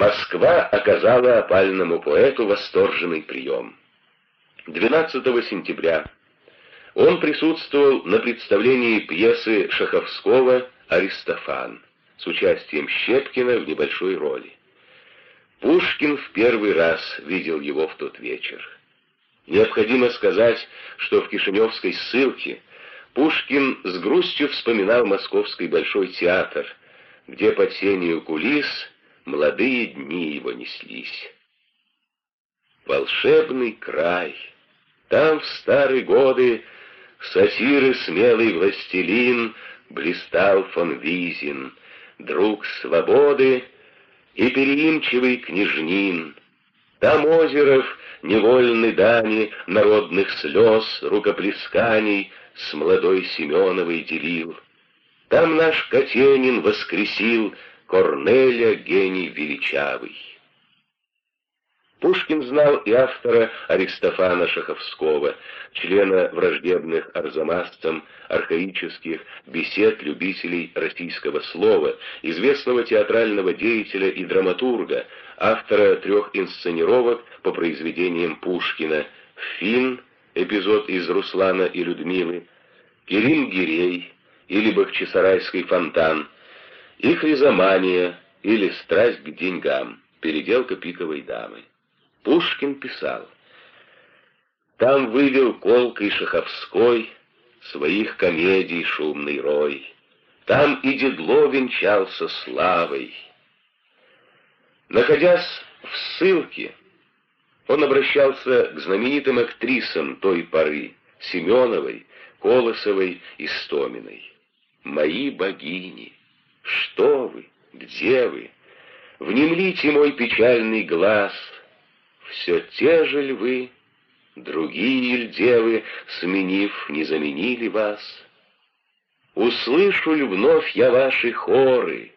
Москва оказала опальному поэту восторженный прием. 12 сентября он присутствовал на представлении пьесы Шаховского «Аристофан» с участием Щепкина в небольшой роли. Пушкин в первый раз видел его в тот вечер. Необходимо сказать, что в Кишиневской ссылке Пушкин с грустью вспоминал Московский Большой театр, где под сенью кулис молодые дни его неслись. Волшебный край. Там в старые годы сатиры смелый властелин блистал фон Визин, друг свободы и переимчивый княжнин. Там озеров невольны дани народных слез, рукоплесканий с молодой Семеновой делил. Там наш Катенин воскресил Корнеля гений величавый. Пушкин знал и автора Аристофана Шаховского, члена враждебных арзамасцам архаических бесед любителей российского слова, известного театрального деятеля и драматурга, автора трех инсценировок по произведениям Пушкина «Фин», эпизод из «Руслана и Людмилы», «Кирим Гирей» или «Бахчисарайский фонтан», и «Хризомания» или «Страсть к деньгам», переделка пиковой дамы. Пушкин писал, «Там вывел колкой Шаховской своих комедий шумный рой, там и Дедло венчался славой». Находясь в ссылке, он обращался к знаменитым актрисам той поры, Семеновой, Колосовой и Стоминой. «Мои богини, что вы, где вы? Внемлите мой печальный глаз — все те же ль вы, другие ль девы, сменив, не заменили вас? Услышу ли вновь я ваши хоры,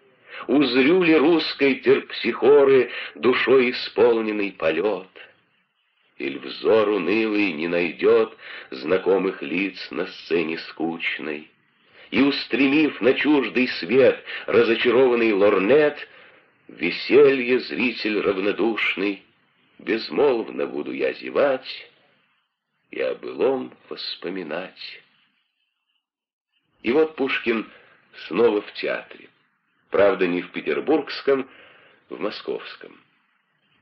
Узрю ли русской терпсихоры Душой исполненный полет? Иль взор унылый не найдет Знакомых лиц на сцене скучной, И, устремив на чуждый свет Разочарованный лорнет, Веселье зритель равнодушный безмолвно буду я зевать и о былом воспоминать. И вот Пушкин снова в театре. Правда, не в петербургском, в московском.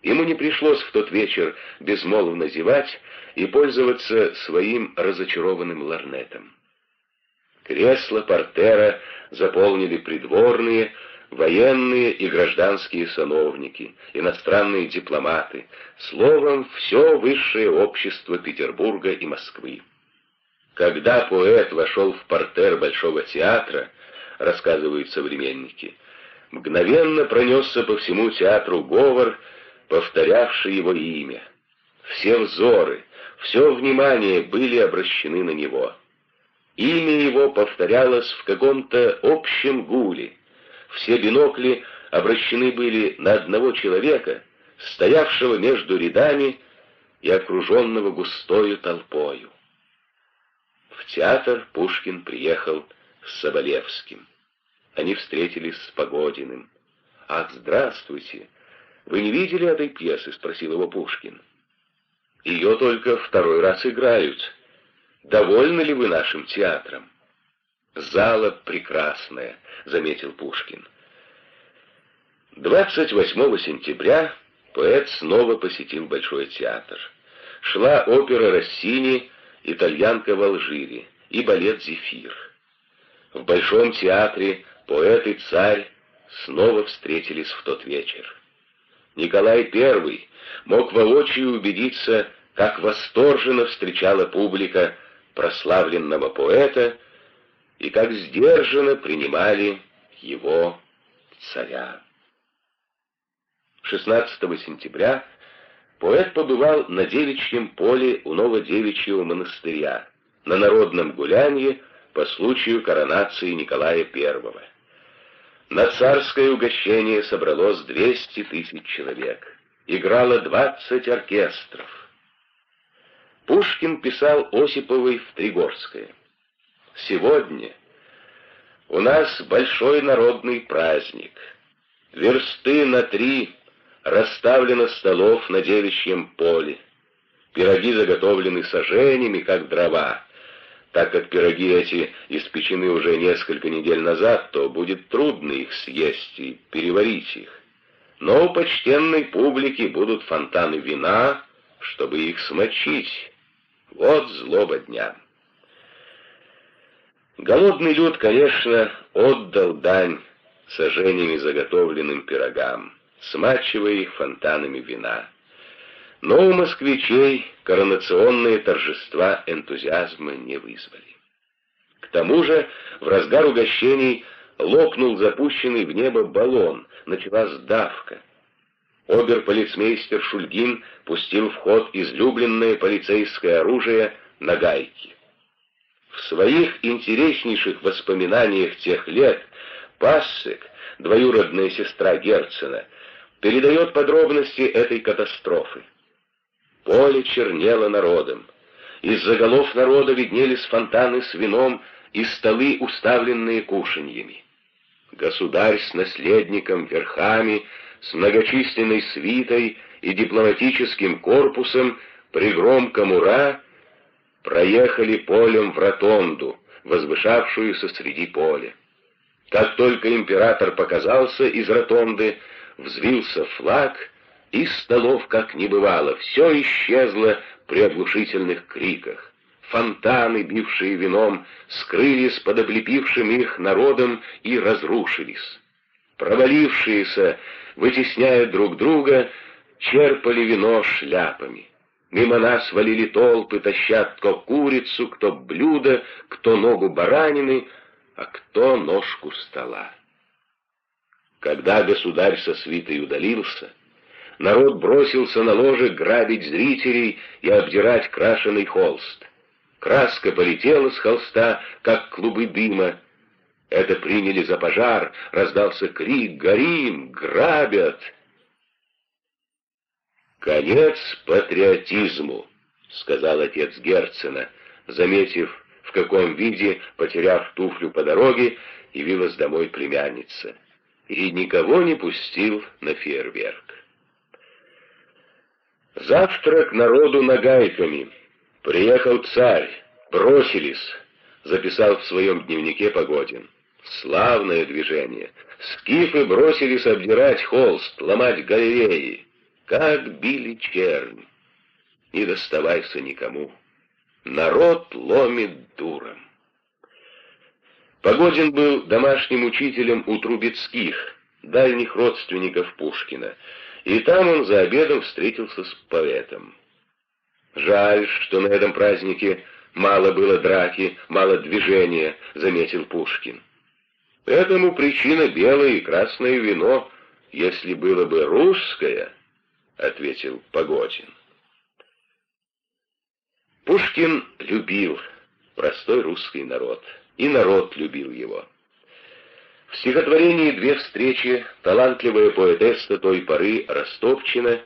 Ему не пришлось в тот вечер безмолвно зевать и пользоваться своим разочарованным ларнетом. Кресла портера заполнили придворные, военные и гражданские сановники, иностранные дипломаты, словом, все высшее общество Петербурга и Москвы. Когда поэт вошел в портер Большого театра, рассказывают современники, мгновенно пронесся по всему театру говор, повторявший его имя. Все взоры, все внимание были обращены на него. Имя его повторялось в каком-то общем гуле, все бинокли обращены были на одного человека, стоявшего между рядами и окруженного густою толпою. В театр Пушкин приехал с Соболевским. Они встретились с Погодиным. «Ах, здравствуйте! Вы не видели этой пьесы?» — спросил его Пушкин. «Ее только второй раз играют. Довольны ли вы нашим театром?» «Зала прекрасная», — заметил Пушкин. 28 сентября поэт снова посетил Большой театр. Шла опера Россини «Итальянка в Алжире» и балет «Зефир». В Большом театре поэт и царь снова встретились в тот вечер. Николай I мог воочию убедиться, как восторженно встречала публика прославленного поэта и как сдержанно принимали его царя. 16 сентября поэт побывал на девичьем поле у Новодевичьего монастыря, на народном гулянье по случаю коронации Николая I. На царское угощение собралось 200 тысяч человек. Играло 20 оркестров. Пушкин писал Осиповой в Тригорское. Сегодня у нас большой народный праздник. Версты на три расставлено столов на девичьем поле. Пироги заготовлены сожжениями, как дрова. Так как пироги эти испечены уже несколько недель назад, то будет трудно их съесть и переварить их. Но у почтенной публики будут фонтаны вина, чтобы их смочить. Вот злоба дня. Голодный люд, конечно, отдал дань сожжениями заготовленным пирогам, смачивая их фонтанами вина. Но у москвичей коронационные торжества энтузиазма не вызвали. К тому же в разгар угощений лопнул запущенный в небо баллон, началась давка. Оберполицмейстер Шульгин пустил в ход излюбленное полицейское оружие на гайки. В своих интереснейших воспоминаниях тех лет Пассек, двоюродная сестра Герцена, передает подробности этой катастрофы. Поле чернело народом. Из-за голов народа виднелись фонтаны с вином и столы, уставленные кушаньями. Государь с наследником верхами, с многочисленной свитой и дипломатическим корпусом при громком «Ура» проехали полем в ротонду, возвышавшуюся среди поля. Как только император показался из ротонды, взвился флаг, и столов как не бывало, все исчезло при оглушительных криках. Фонтаны, бившие вином, скрылись под облепившим их народом и разрушились. Провалившиеся, вытесняя друг друга, черпали вино шляпами. Мимо нас валили толпы, таща кто курицу, кто блюдо, кто ногу баранины, а кто ножку стола. Когда государь со свитой удалился, народ бросился на ложе грабить зрителей и обдирать крашеный холст. Краска полетела с холста, как клубы дыма. Это приняли за пожар, раздался крик «Горим! Грабят!» «Конец патриотизму», — сказал отец Герцена, заметив, в каком виде, потеряв туфлю по дороге, явилась домой племянница, и никого не пустил на фейерверк. Завтрак народу нагайками. Приехал царь, бросились, записал в своем дневнике Погодин. Славное движение. Скифы бросились обдирать холст, ломать галереи как били чернь. Не доставайся никому. Народ ломит дуром. Погодин был домашним учителем у Трубецких, дальних родственников Пушкина, и там он за обедом встретился с поэтом. «Жаль, что на этом празднике мало было драки, мало движения», — заметил Пушкин. «Этому причина белое и красное вино, если было бы русское», ответил Погодин. Пушкин любил простой русский народ, и народ любил его. В стихотворении «Две встречи» талантливая поэтесса той поры Ростовчина,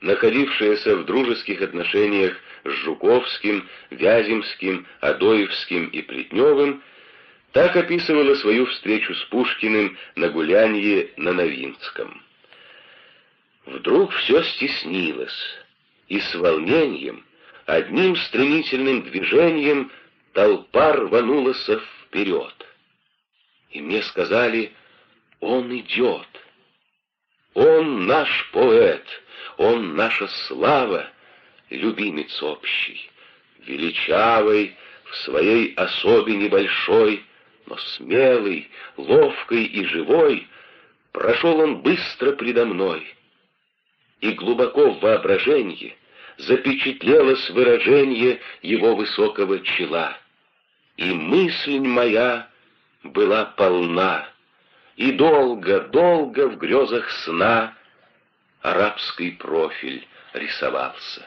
находившаяся в дружеских отношениях с Жуковским, Вяземским, Адоевским и Плетневым, так описывала свою встречу с Пушкиным на гулянье на Новинском. Вдруг все стеснилось, и с волнением, одним стремительным движением толпа рванулась вперед. И мне сказали, он идет. Он наш поэт, он наша слава, любимец общий, величавый, в своей особе небольшой, но смелый, ловкий и живой, прошел он быстро предо мной и глубоко в воображении запечатлелось выражение его высокого чела. И мысль моя была полна, и долго, долго в грезах сна арабский профиль рисовался.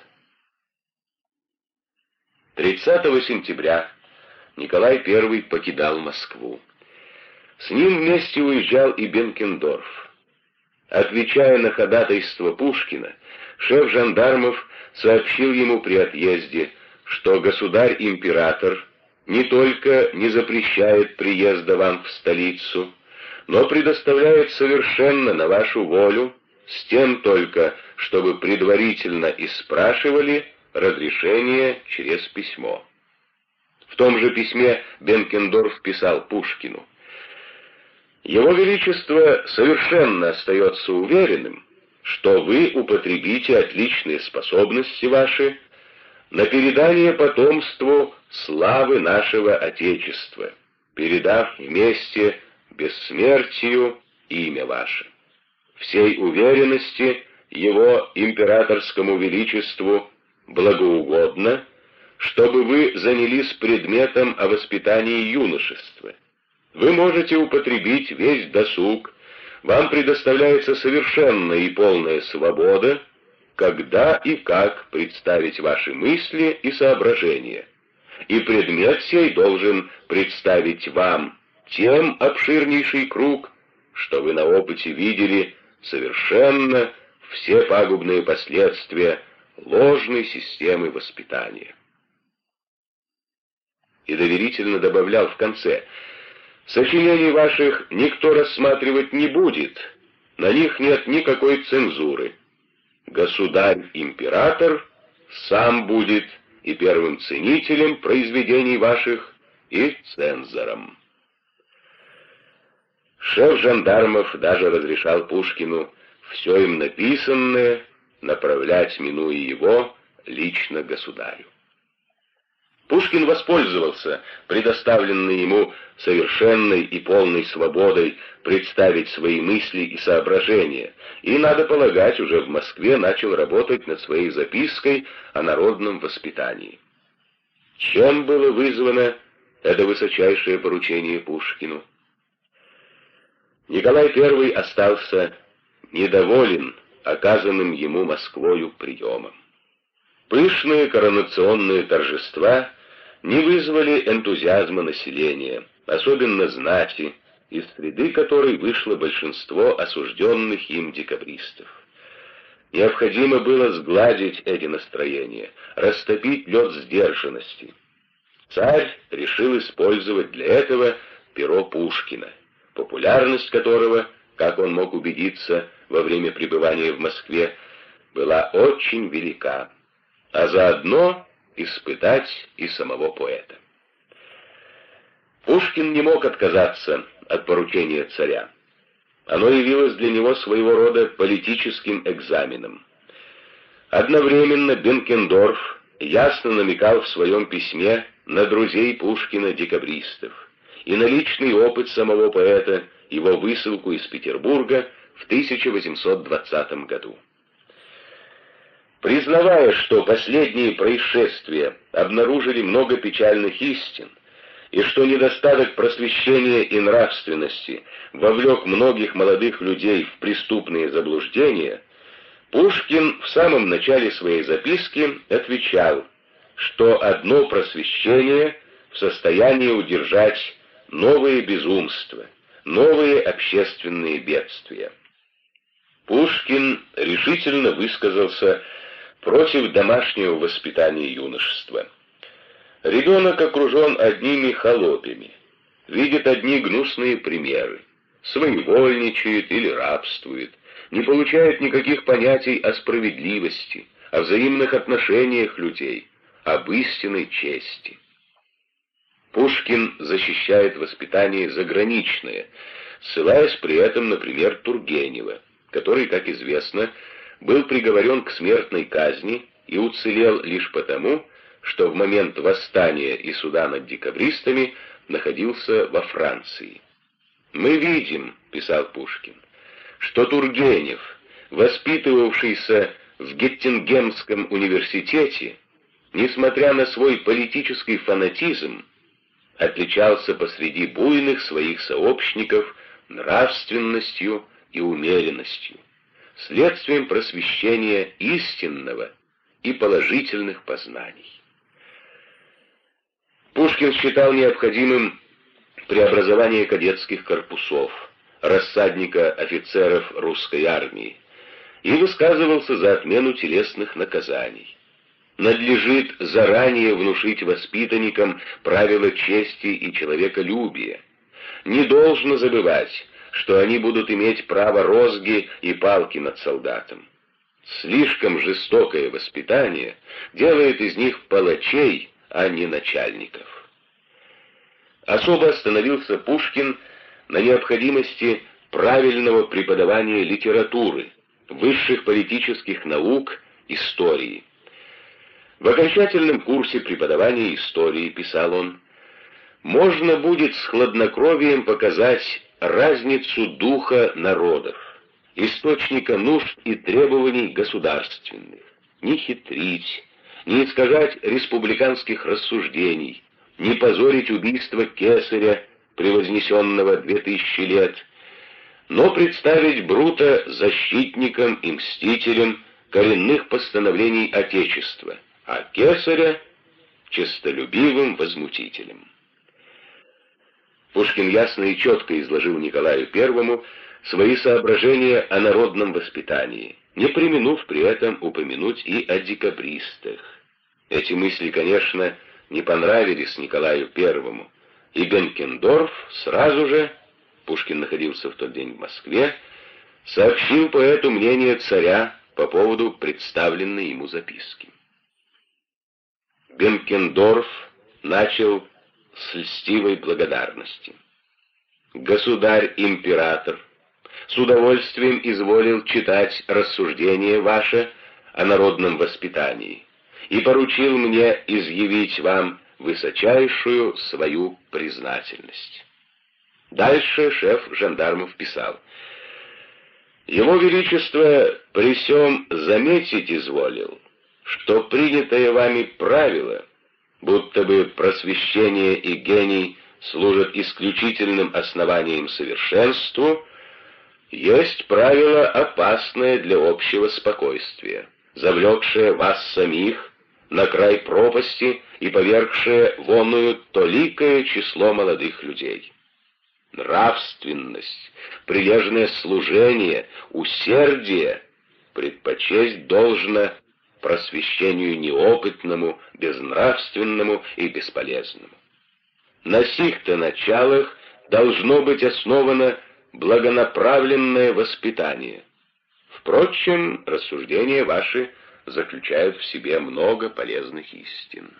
30 сентября Николай I покидал Москву. С ним вместе уезжал и Бенкендорф. Отвечая на ходатайство Пушкина, шеф жандармов сообщил ему при отъезде, что государь-император не только не запрещает приезда вам в столицу, но предоставляет совершенно на вашу волю с тем только, чтобы предварительно и спрашивали разрешение через письмо. Том же письме Бенкендорф писал Пушкину. «Его Величество совершенно остается уверенным, что вы употребите отличные способности ваши на передание потомству славы нашего Отечества, передав вместе бессмертию имя ваше. Всей уверенности его императорскому величеству благоугодно, чтобы вы занялись предметом о воспитании юношества. Вы можете употребить весь досуг, вам предоставляется совершенная и полная свобода, когда и как представить ваши мысли и соображения. И предмет сей должен представить вам тем обширнейший круг, что вы на опыте видели совершенно все пагубные последствия ложной системы воспитания. И доверительно добавлял в конце, «Сочинений ваших никто рассматривать не будет, на них нет никакой цензуры. Государь-император сам будет и первым ценителем произведений ваших, и цензором». Шеф жандармов даже разрешал Пушкину все им написанное направлять, минуя его, лично государю. Пушкин воспользовался предоставленной ему совершенной и полной свободой представить свои мысли и соображения, и, надо полагать, уже в Москве начал работать над своей запиской о народном воспитании. Чем было вызвано это высочайшее поручение Пушкину? Николай I остался недоволен оказанным ему Москвою приемом. Пышные коронационные торжества не вызвали энтузиазма населения, особенно знати, из среды которой вышло большинство осужденных им декабристов. Необходимо было сгладить эти настроения, растопить лед сдержанности. Царь решил использовать для этого перо Пушкина, популярность которого, как он мог убедиться, во время пребывания в Москве была очень велика, а заодно испытать и самого поэта. Пушкин не мог отказаться от поручения царя. Оно явилось для него своего рода политическим экзаменом. Одновременно Бенкендорф ясно намекал в своем письме на друзей Пушкина-декабристов и на личный опыт самого поэта, его высылку из Петербурга в 1820 году. Признавая, что последние происшествия обнаружили много печальных истин, и что недостаток просвещения и нравственности вовлек многих молодых людей в преступные заблуждения, Пушкин в самом начале своей записки отвечал, что одно просвещение в состоянии удержать новые безумства, новые общественные бедствия. Пушкин решительно высказался против домашнего воспитания юношества. Ребенок окружен одними холопями, видит одни гнусные примеры, своевольничает или рабствует, не получает никаких понятий о справедливости, о взаимных отношениях людей, об истинной чести. Пушкин защищает воспитание заграничное, ссылаясь при этом, например, Тургенева который, как известно, был приговорен к смертной казни и уцелел лишь потому, что в момент восстания и суда над декабристами находился во Франции. «Мы видим», — писал Пушкин, — «что Тургенев, воспитывавшийся в Геттингемском университете, несмотря на свой политический фанатизм, отличался посреди буйных своих сообщников нравственностью, и умеренностью, следствием просвещения истинного и положительных познаний. Пушкин считал необходимым преобразование кадетских корпусов, рассадника офицеров русской армии, и высказывался за отмену телесных наказаний. Надлежит заранее внушить воспитанникам правила чести и человеколюбия. Не должно забывать, что они будут иметь право розги и палки над солдатом. Слишком жестокое воспитание делает из них палачей, а не начальников. Особо остановился Пушкин на необходимости правильного преподавания литературы, высших политических наук, истории. В окончательном курсе преподавания истории, писал он, можно будет с хладнокровием показать разницу духа народов, источника нужд и требований государственных, не хитрить, не искажать республиканских рассуждений, не позорить убийство кесаря, превознесенного две тысячи лет, но представить Брута защитником и мстителем коренных постановлений Отечества, а кесаря — честолюбивым возмутителем. Пушкин ясно и четко изложил Николаю I свои соображения о народном воспитании, не применув при этом упомянуть и о декабристах. Эти мысли, конечно, не понравились Николаю I, и Бенкендорф сразу же, Пушкин находился в тот день в Москве, сообщил поэту мнение царя по поводу представленной ему записки. Бенкендорф начал с льстивой благодарности. «Государь-император, с удовольствием изволил читать рассуждение ваше о народном воспитании и поручил мне изъявить вам высочайшую свою признательность». Дальше шеф жандармов писал. «Его Величество при всем заметить изволил, что принятое вами правило — будто бы просвещение и гений служат исключительным основанием совершенству, есть правило опасное для общего спокойствия, завлекшее вас самих на край пропасти и повергшее вонную толикое число молодых людей. Нравственность, прилежное служение, усердие предпочесть должно просвещению неопытному, безнравственному и бесполезному. На сих-то началах должно быть основано благонаправленное воспитание. Впрочем, рассуждения ваши заключают в себе много полезных истин.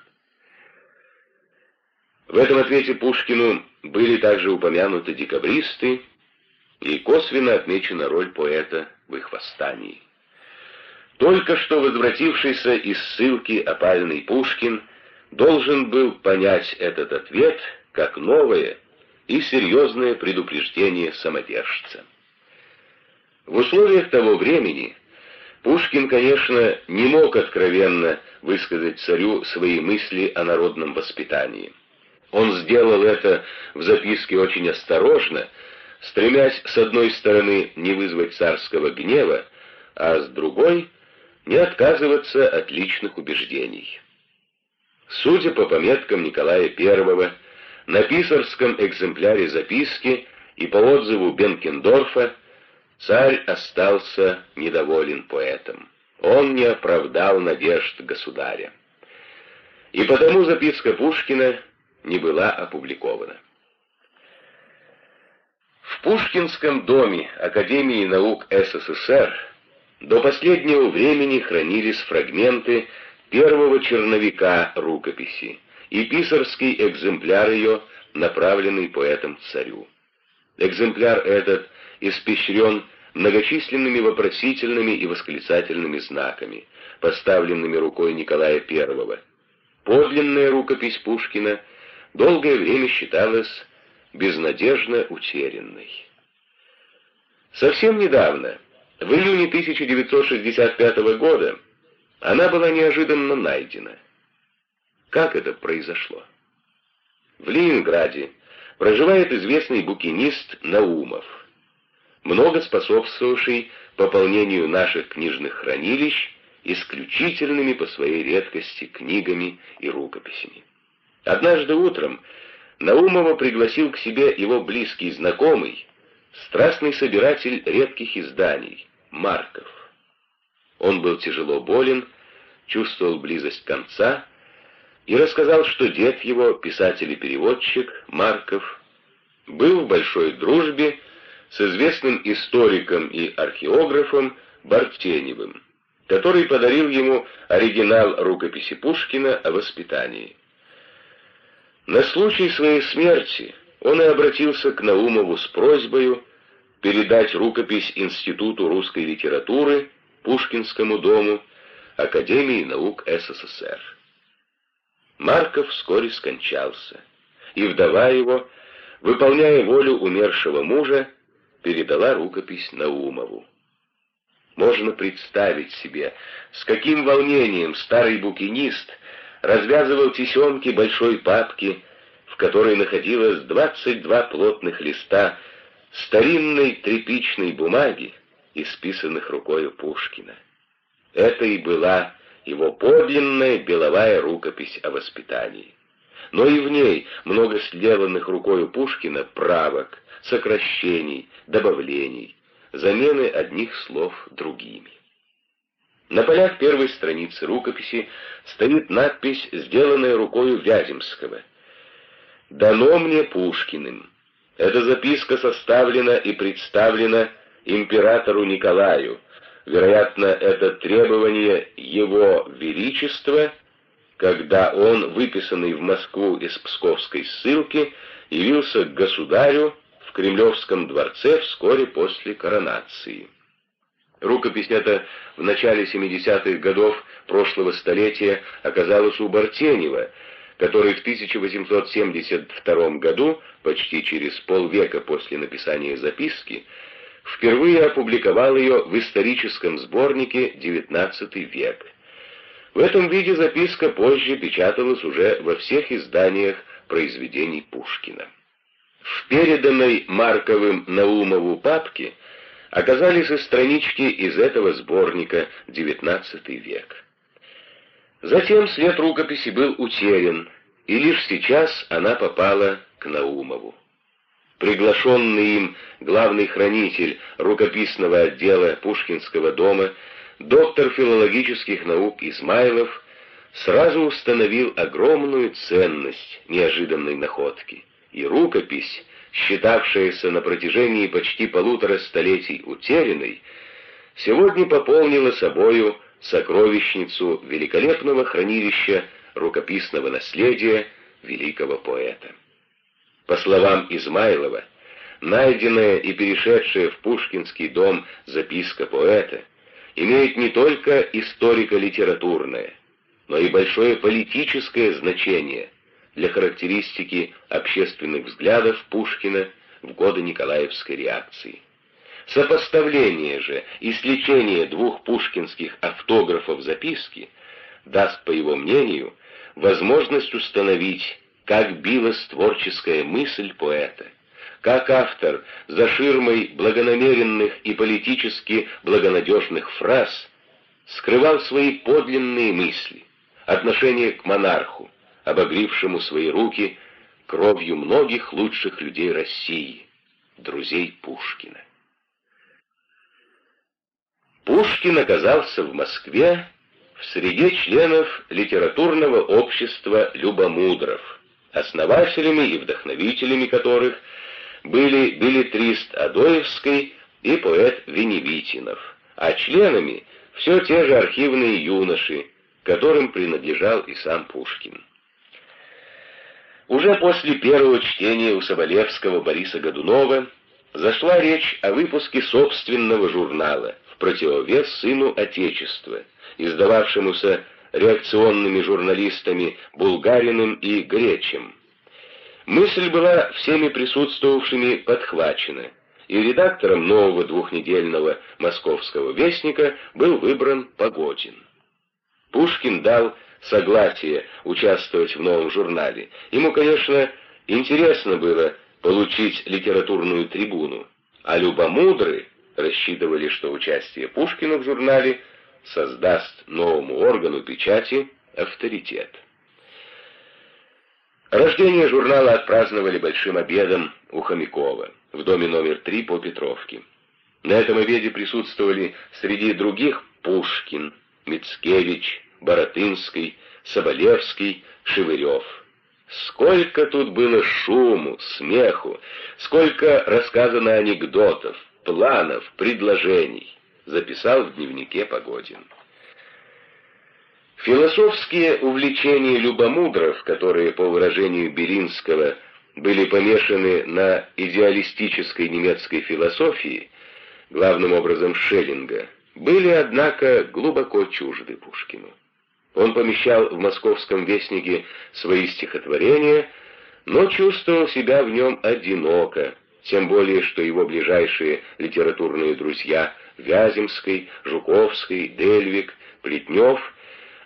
В этом ответе Пушкину были также упомянуты декабристы, и косвенно отмечена роль поэта в их восстании. Только что возвратившийся из ссылки опальный Пушкин должен был понять этот ответ как новое и серьезное предупреждение самодержца. В условиях того времени Пушкин, конечно, не мог откровенно высказать царю свои мысли о народном воспитании. Он сделал это в записке очень осторожно, стремясь с одной стороны не вызвать царского гнева, а с другой — не отказываться от личных убеждений. Судя по пометкам Николая I, на писарском экземпляре записки и по отзыву Бенкендорфа, царь остался недоволен поэтом. Он не оправдал надежд государя. И потому записка Пушкина не была опубликована. В Пушкинском доме Академии наук СССР до последнего времени хранились фрагменты первого черновика рукописи и писарский экземпляр ее, направленный поэтом царю. Экземпляр этот испещрен многочисленными вопросительными и восклицательными знаками, поставленными рукой Николая I. Подлинная рукопись Пушкина долгое время считалась безнадежно утерянной. Совсем недавно в июне 1965 года она была неожиданно найдена. Как это произошло? В Ленинграде проживает известный букинист Наумов, много способствовавший пополнению наших книжных хранилищ исключительными по своей редкости книгами и рукописями. Однажды утром Наумова пригласил к себе его близкий знакомый, страстный собиратель редких изданий, Марков. Он был тяжело болен, чувствовал близость конца и рассказал, что дед его, писатель и переводчик Марков, был в большой дружбе с известным историком и археографом Бартеневым, который подарил ему оригинал рукописи Пушкина о воспитании. На случай своей смерти он и обратился к Наумову с просьбой передать рукопись Институту русской литературы, Пушкинскому дому, Академии наук СССР. Марков вскоре скончался, и вдова его, выполняя волю умершего мужа, передала рукопись Наумову. Можно представить себе, с каким волнением старый букинист развязывал тесемки большой папки, в которой находилось 22 плотных листа старинной тряпичной бумаги, исписанных рукою Пушкина. Это и была его подлинная беловая рукопись о воспитании. Но и в ней много сделанных рукою Пушкина правок, сокращений, добавлений, замены одних слов другими. На полях первой страницы рукописи стоит надпись, сделанная рукою Вяземского. «Дано мне Пушкиным». Эта записка составлена и представлена императору Николаю. Вероятно, это требование его величества, когда он, выписанный в Москву из псковской ссылки, явился к государю в Кремлевском дворце вскоре после коронации. Рукопись эта в начале 70-х годов прошлого столетия оказалась у Бартенева, который в 1872 году, почти через полвека после написания записки, впервые опубликовал ее в историческом сборнике «XIX век». В этом виде записка позже печаталась уже во всех изданиях произведений Пушкина. В переданной Марковым Наумову папке оказались и странички из этого сборника «XIX век». Затем след рукописи был утерян, и лишь сейчас она попала к Наумову. Приглашенный им главный хранитель рукописного отдела Пушкинского дома, доктор филологических наук Измайлов, сразу установил огромную ценность неожиданной находки и рукопись, считавшаяся на протяжении почти полутора столетий утерянной, сегодня пополнила собою сокровищницу великолепного хранилища рукописного наследия великого поэта. По словам Измайлова, найденная и перешедшая в Пушкинский дом записка поэта имеет не только историко-литературное, но и большое политическое значение – для характеристики общественных взглядов Пушкина в годы Николаевской реакции. Сопоставление же и сличение двух пушкинских автографов записки даст, по его мнению, возможность установить, как билась творческая мысль поэта, как автор за ширмой благонамеренных и политически благонадежных фраз скрывал свои подлинные мысли, отношение к монарху, обогрившему свои руки кровью многих лучших людей России, друзей Пушкина. Пушкин оказался в Москве в среде членов литературного общества «Любомудров», основателями и вдохновителями которых были билетрист Адоевской и поэт Веневитинов, а членами все те же архивные юноши, которым принадлежал и сам Пушкин. Уже после первого чтения у Соболевского Бориса Годунова зашла речь о выпуске собственного журнала противовес сыну Отечества, издававшемуся реакционными журналистами Булгариным и Гречем. Мысль была всеми присутствовавшими подхвачена, и редактором нового двухнедельного московского вестника был выбран Погодин. Пушкин дал согласие участвовать в новом журнале. Ему, конечно, интересно было получить литературную трибуну, а любомудры рассчитывали, что участие Пушкина в журнале создаст новому органу печати авторитет. Рождение журнала отпраздновали большим обедом у Хомякова в доме номер 3 по Петровке. На этом обеде присутствовали среди других Пушкин, Мицкевич, Боротынский, Соболевский, Шевырев. Сколько тут было шуму, смеху, сколько рассказано анекдотов, планов, предложений, записал в дневнике Погодин. Философские увлечения любомудров, которые, по выражению Белинского, были помешаны на идеалистической немецкой философии, главным образом Шеллинга, были, однако, глубоко чужды Пушкину. Он помещал в московском вестнике свои стихотворения, но чувствовал себя в нем одиноко, тем более, что его ближайшие литературные друзья Вяземский, Жуковский, Дельвик, Плетнев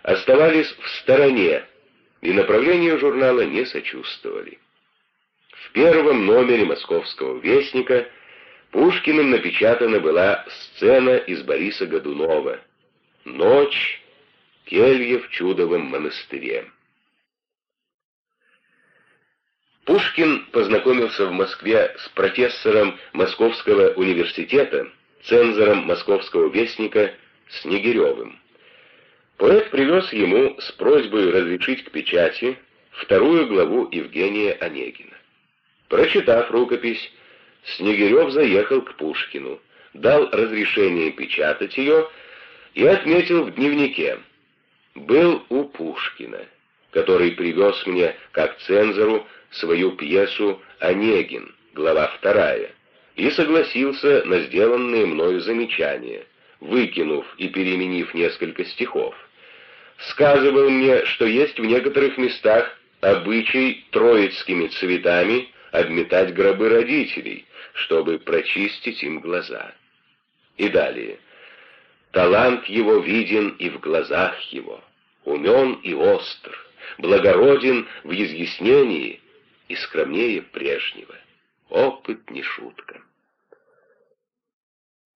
оставались в стороне и направлению журнала не сочувствовали. В первом номере «Московского вестника» Пушкиным напечатана была сцена из Бориса Годунова «Ночь, келья в чудовом монастыре». Пушкин познакомился в Москве с профессором Московского университета, цензором Московского вестника Снегиревым. Поэт привез ему с просьбой разрешить к печати вторую главу Евгения Онегина. Прочитав рукопись, Снегирев заехал к Пушкину, дал разрешение печатать ее и отметил в дневнике «Был у Пушкина, который привез мне, как цензору, свою пьесу «Онегин», глава вторая, и согласился на сделанные мною замечания, выкинув и переменив несколько стихов. Сказывал мне, что есть в некоторых местах обычай троицкими цветами обметать гробы родителей, чтобы прочистить им глаза. И далее. Талант его виден и в глазах его, умен и остр, благороден в изъяснении и скромнее прежнего. Опыт не шутка.